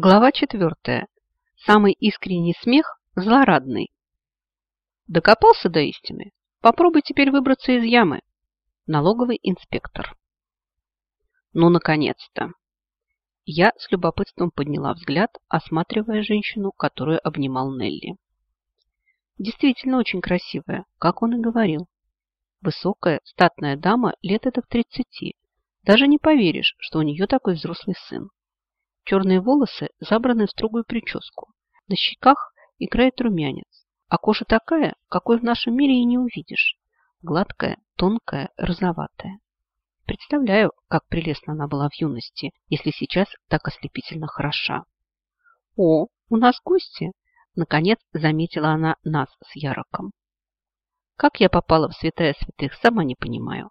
Глава четвертая. Самый искренний смех злорадный. Докопался до истины? Попробуй теперь выбраться из ямы. Налоговый инспектор. Ну, наконец-то. Я с любопытством подняла взгляд, осматривая женщину, которую обнимал Нелли. Действительно очень красивая, как он и говорил. Высокая, статная дама лет это в тридцати. Даже не поверишь, что у нее такой взрослый сын. Черные волосы забраны в строгую прическу. На щеках играет румянец. А кожа такая, какой в нашем мире и не увидишь. Гладкая, тонкая, розоватая. Представляю, как прелестна она была в юности, если сейчас так ослепительно хороша. «О, у нас гости!» Наконец заметила она нас с Яроком. Как я попала в святая святых, сама не понимаю.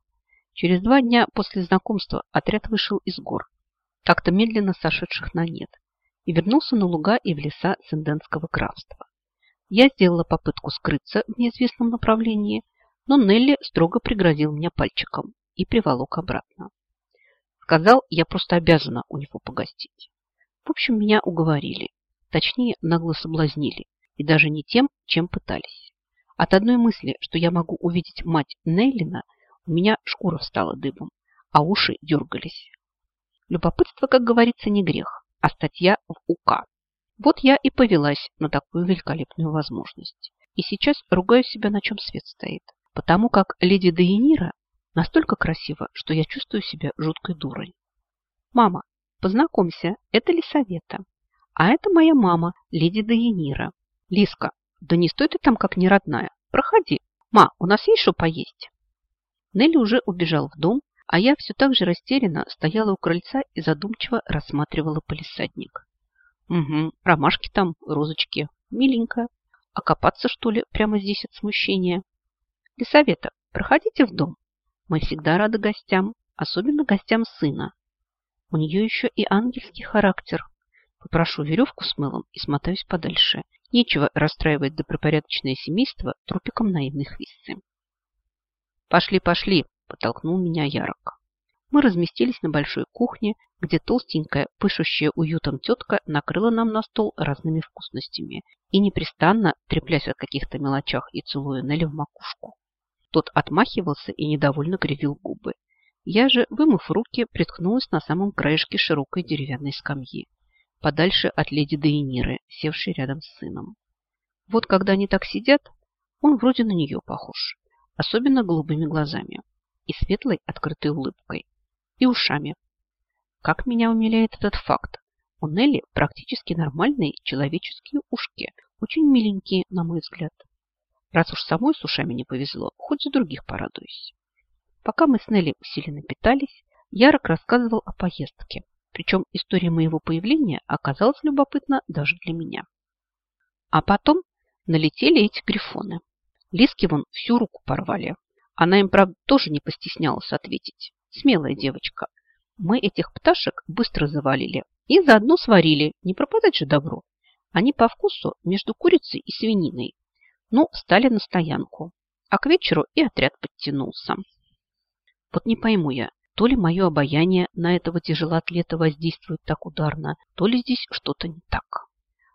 Через два дня после знакомства отряд вышел из гор как-то медленно сошедших на нет, и вернулся на луга и в леса Сенденского графства. Я сделала попытку скрыться в неизвестном направлении, но Нелли строго пригрозил меня пальчиком и приволок обратно. Сказал, я просто обязана у него погостить. В общем, меня уговорили, точнее, нагло соблазнили, и даже не тем, чем пытались. От одной мысли, что я могу увидеть мать Нейлина, у меня шкура встала дыбом, а уши дергались. Любопытство, как говорится, не грех, а статья в УК. Вот я и повелась на такую великолепную возможность. И сейчас ругаю себя, на чем свет стоит. Потому как леди Дейнира настолько красива, что я чувствую себя жуткой дурой. Мама, познакомься, это Лисавета. А это моя мама, леди Дейнира. Лиска, да не стой ты там как неродная. Проходи. Ма, у нас есть что поесть? Нелли уже убежал в дом, а я все так же растерянно стояла у крыльца и задумчиво рассматривала полисадник. Угу, ромашки там, розочки. Миленько. А копаться, что ли, прямо здесь от смущения? Лисавета, проходите в дом. Мы всегда рады гостям, особенно гостям сына. У нее еще и ангельский характер. Попрошу веревку с мылом и смотаюсь подальше. Нечего расстраивать добропорядочное семейство трупиком наивной хвисты. Пошли, пошли, подтолкнул меня Ярок. Мы разместились на большой кухне, где толстенькая, пышущая уютом тетка накрыла нам на стол разными вкусностями и непрестанно, треплясь о каких-то мелочах и целуя Нелли в макушку. Тот отмахивался и недовольно кривил губы. Я же, вымыв руки, приткнулась на самом краешке широкой деревянной скамьи, подальше от леди Дейниры, севшей рядом с сыном. Вот когда они так сидят, он вроде на нее похож, особенно голубыми глазами и светлой открытой улыбкой, и ушами. Как меня умиляет этот факт. У Нелли практически нормальные человеческие ушки, очень миленькие, на мой взгляд. Раз уж самой с ушами не повезло, хоть за других порадуюсь. Пока мы с Нелли усиленно питались, Ярок рассказывал о поездке. Причем история моего появления оказалась любопытна даже для меня. А потом налетели эти грифоны. Лиски вон всю руку порвали, она им, правда, тоже не постеснялась ответить. Смелая девочка. Мы этих пташек быстро завалили и заодно сварили. Не пропадать же добро. Они по вкусу между курицей и свининой. Ну, стали на стоянку. А к вечеру и отряд подтянулся. Вот не пойму я, то ли мое обаяние на этого тяжелоатлета воздействует так ударно, то ли здесь что-то не так.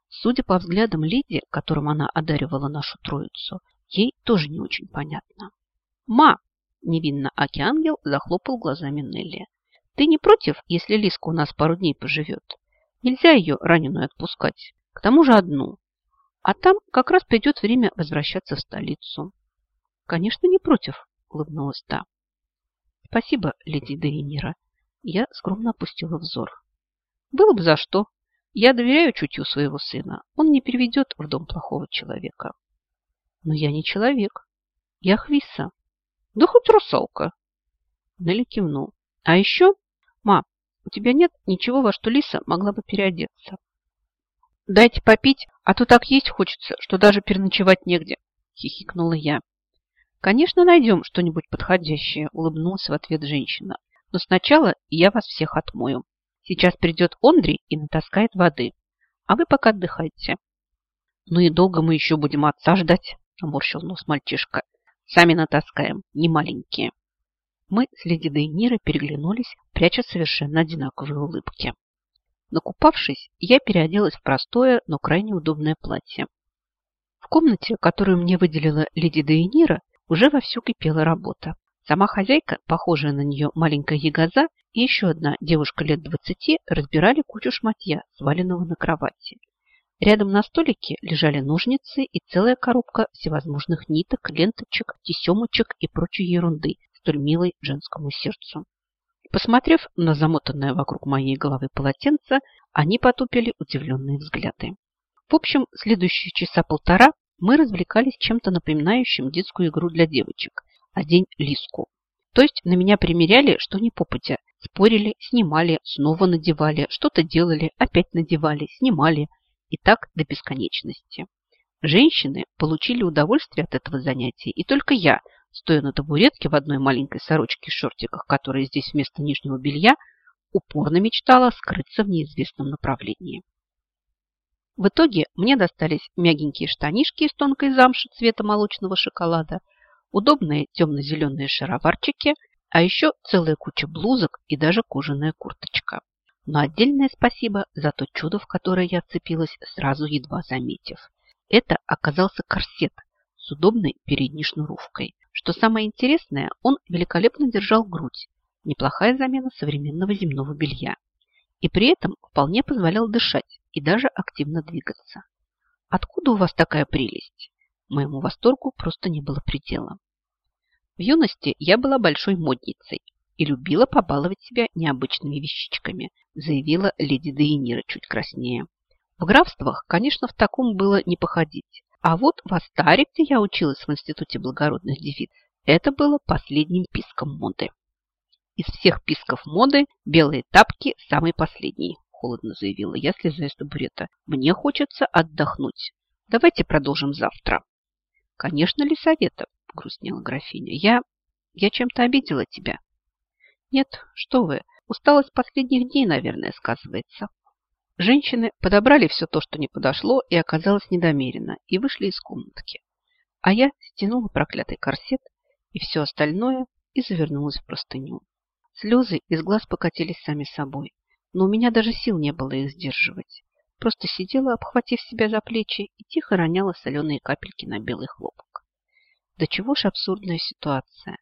Судя по взглядам леди, которым она одаривала нашу троицу, ей тоже не очень понятно. «Ма!» – невинно Аки-ангел захлопал глазами Нелли. «Ты не против, если Лиска у нас пару дней поживет? Нельзя ее раненую отпускать, к тому же одну. А там как раз придет время возвращаться в столицу». «Конечно, не против», – улыбнулась та. «Спасибо, леди Дейнира». Я скромно опустила взор. «Было бы за что. Я доверяю чутью своего сына. Он не переведет в дом плохого человека». «Но я не человек. Я Хвиса. Да хоть русалка. Нелли кивнул. А еще, ма, у тебя нет ничего, во что Лиса могла бы переодеться? Дайте попить, а то так есть хочется, что даже переночевать негде, хихикнула я. Конечно, найдем что-нибудь подходящее, улыбнулась в ответ женщина. Но сначала я вас всех отмою. Сейчас придет Ондрий и натаскает воды. А вы пока отдыхайте. Ну и долго мы еще будем отца ждать, наморщил нос мальчишка. Сами натаскаем, не маленькие. Мы с леди Дейнирой переглянулись, пряча совершенно одинаковые улыбки. Накупавшись, я переоделась в простое, но крайне удобное платье. В комнате, которую мне выделила леди Дейнира, уже вовсю кипела работа. Сама хозяйка, похожая на нее маленькая ягоза, и еще одна девушка лет двадцати разбирали кучу шматья, сваленного на кровати. Рядом на столике лежали ножницы и целая коробка всевозможных ниток, ленточек, тесемочек и прочей ерунды, столь милой женскому сердцу. Посмотрев на замотанное вокруг моей головы полотенце, они потупили удивленные взгляды. В общем, следующие часа полтора мы развлекались чем-то напоминающим детскую игру для девочек – одень лиску. То есть на меня примеряли, что не попадя. Спорили, снимали, снова надевали, что-то делали, опять надевали, снимали. И так до бесконечности. Женщины получили удовольствие от этого занятия, и только я, стоя на табуретке в одной маленькой сорочке и шортиках, которые здесь вместо нижнего белья, упорно мечтала скрыться в неизвестном направлении. В итоге мне достались мягенькие штанишки из тонкой замши цвета молочного шоколада, удобные темно-зеленые шароварчики, а еще целая куча блузок и даже кожаная курточка. Но отдельное спасибо за то чудо, в которое я цепилась, сразу едва заметив. Это оказался корсет с удобной передней шнуровкой. Что самое интересное, он великолепно держал грудь. Неплохая замена современного земного белья. И при этом вполне позволял дышать и даже активно двигаться. Откуда у вас такая прелесть? Моему восторгу просто не было предела. В юности я была большой модницей и любила побаловать себя необычными вещичками, заявила леди Дейнира чуть краснее. В графствах, конечно, в таком было не походить. А вот в Астаре, где я училась в Институте благородных девиц, это было последним писком моды. Из всех писков моды белые тапки самый последний, холодно заявила я, слезая с табурета. Мне хочется отдохнуть. Давайте продолжим завтра. Конечно, ли совета? грустнела графиня. Я... я чем-то обидела тебя. Нет, что вы, усталость последних дней, наверное, сказывается. Женщины подобрали все то, что не подошло и оказалось недомерено, и вышли из комнатки. А я стянула проклятый корсет и все остальное и завернулась в простыню. Слезы из глаз покатились сами собой, но у меня даже сил не было их сдерживать. Просто сидела, обхватив себя за плечи, и тихо роняла соленые капельки на белый хлопок. Да чего ж абсурдная ситуация.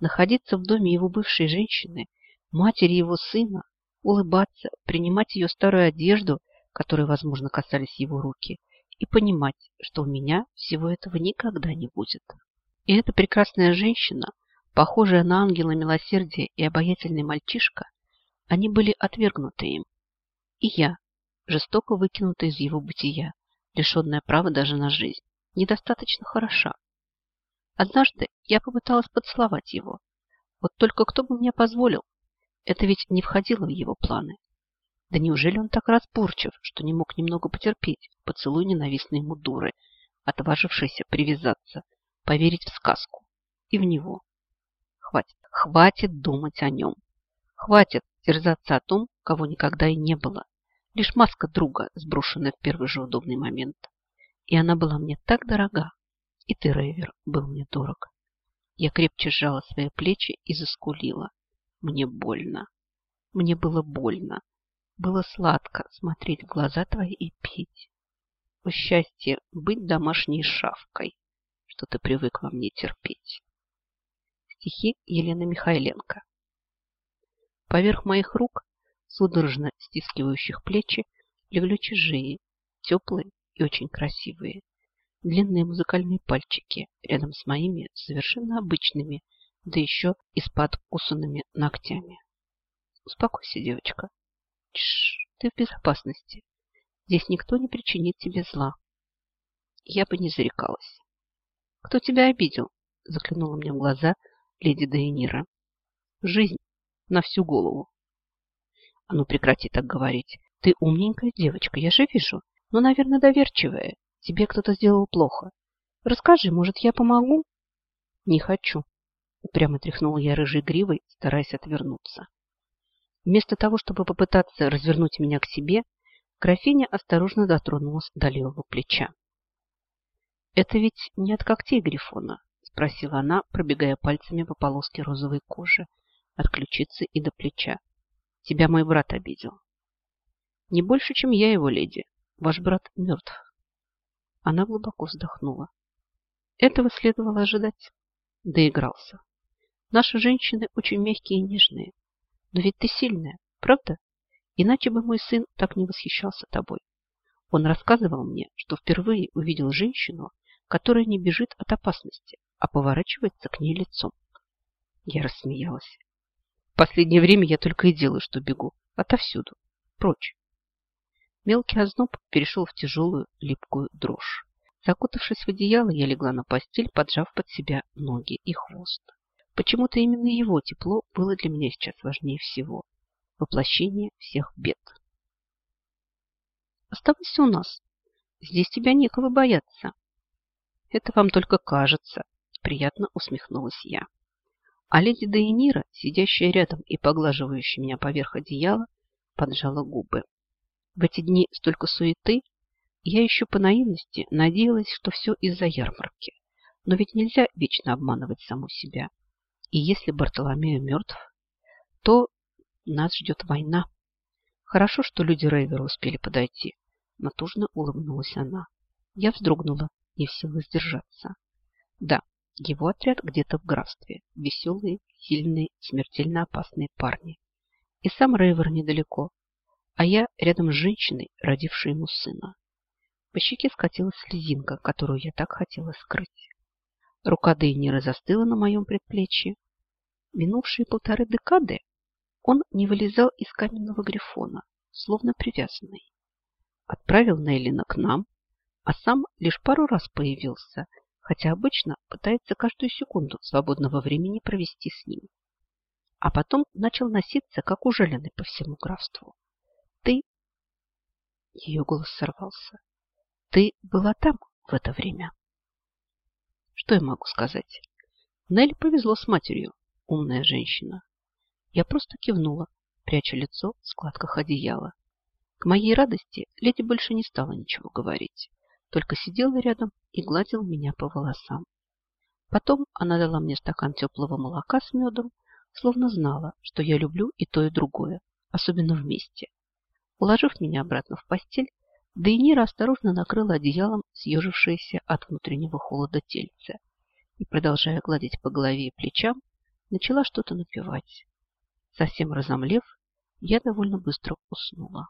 Находиться в доме его бывшей женщины, матери его сына, улыбаться, принимать ее старую одежду, которой, возможно, касались его руки, и понимать, что у меня всего этого никогда не будет. И эта прекрасная женщина, похожая на ангела милосердия и обаятельный мальчишка, они были отвергнуты им. И я, жестоко выкинута из его бытия, лишенная права даже на жизнь, недостаточно хороша. Однажды я попыталась поцеловать его. Вот только кто бы мне позволил? Это ведь не входило в его планы. Да неужели он так разборчив, что не мог немного потерпеть поцелуй ненавистной ему дуры, отважившейся привязаться, поверить в сказку и в него? Хватит, хватит думать о нем. Хватит терзаться о том, кого никогда и не было. Лишь маска друга, сброшенная в первый же удобный момент. И она была мне так дорога. И ты, Рейвер, был мне дорог. Я крепче сжала свои плечи и заскулила. Мне больно. Мне было больно. Было сладко смотреть в глаза твои и пить. О счастье быть домашней шавкой, что ты привык во мне терпеть. Стихи Елены Михайленко. Поверх моих рук, судорожно стискивающих плечи, легли чужие, теплые и очень красивые. Длинные музыкальные пальчики рядом с моими совершенно обычными, да еще и с подкусанными ногтями. Успокойся, девочка. Тш, ты в безопасности. Здесь никто не причинит тебе зла. Я бы не зарекалась. Кто тебя обидел? Заглянула мне в глаза леди Дейнира. Жизнь на всю голову. А ну прекрати так говорить. Ты умненькая девочка, я же вижу. Но, наверное, доверчивая. Тебе кто-то сделал плохо. Расскажи, может, я помогу? Не хочу. Упрямо тряхнула я рыжей гривой, стараясь отвернуться. Вместо того, чтобы попытаться развернуть меня к себе, графиня осторожно дотронулась до левого плеча. «Это ведь не от когтей Грифона?» – спросила она, пробегая пальцами по полоске розовой кожи, от ключицы и до плеча. «Тебя мой брат обидел». Не больше, чем я его, леди. Ваш брат мертв. Она глубоко вздохнула. Этого следовало ожидать. Доигрался. Наши женщины очень мягкие и нежные. Но ведь ты сильная, правда? Иначе бы мой сын так не восхищался тобой. Он рассказывал мне, что впервые увидел женщину, которая не бежит от опасности, а поворачивается к ней лицом. Я рассмеялась. В последнее время я только и делаю, что бегу. Отовсюду. Прочь. Мелкий озноб перешел в тяжелую липкую дрожь. Закутавшись в одеяло, я легла на постель, поджав под себя ноги и хвост. Почему-то именно его тепло было для меня сейчас важнее всего. Воплощение всех бед. Оставайся у нас. Здесь тебя некого бояться. Это вам только кажется, приятно усмехнулась я. А леди Дейнира, сидящая рядом и поглаживающая меня поверх одеяла, поджала губы. В эти дни столько суеты, я еще по наивности надеялась, что все из-за ярмарки. Но ведь нельзя вечно обманывать саму себя. И если Бартоломею мертв, то нас ждет война. Хорошо, что люди Рейвера успели подойти. Натужно улыбнулась она. Я вздрогнула, не в силах сдержаться. Да, его отряд где-то в графстве. Веселые, сильные, смертельно опасные парни. И сам Рейвер недалеко. А я рядом с женщиной, родившей ему сына. По щеке скатилась слезинка, которую я так хотела скрыть. Рука Дейнира застыла на моем предплечье. Минувшие полторы декады он не вылезал из каменного грифона, словно привязанный. Отправил Нейлина к нам, а сам лишь пару раз появился, хотя обычно пытается каждую секунду свободного времени провести с ним. А потом начал носиться, как ужаленный по всему графству. Ее голос сорвался. Ты была там в это время? Что я могу сказать? Нелли повезло с матерью, умная женщина. Я просто кивнула, пряча лицо в складках одеяла. К моей радости леди больше не стала ничего говорить, только сидела рядом и гладила меня по волосам. Потом она дала мне стакан теплого молока с медом, словно знала, что я люблю и то, и другое, особенно вместе. Уложив меня обратно в постель, Дейнира осторожно накрыла одеялом съежившееся от внутреннего холода тельце и, продолжая гладить по голове и плечам, начала что-то напевать. Совсем разомлев, я довольно быстро уснула.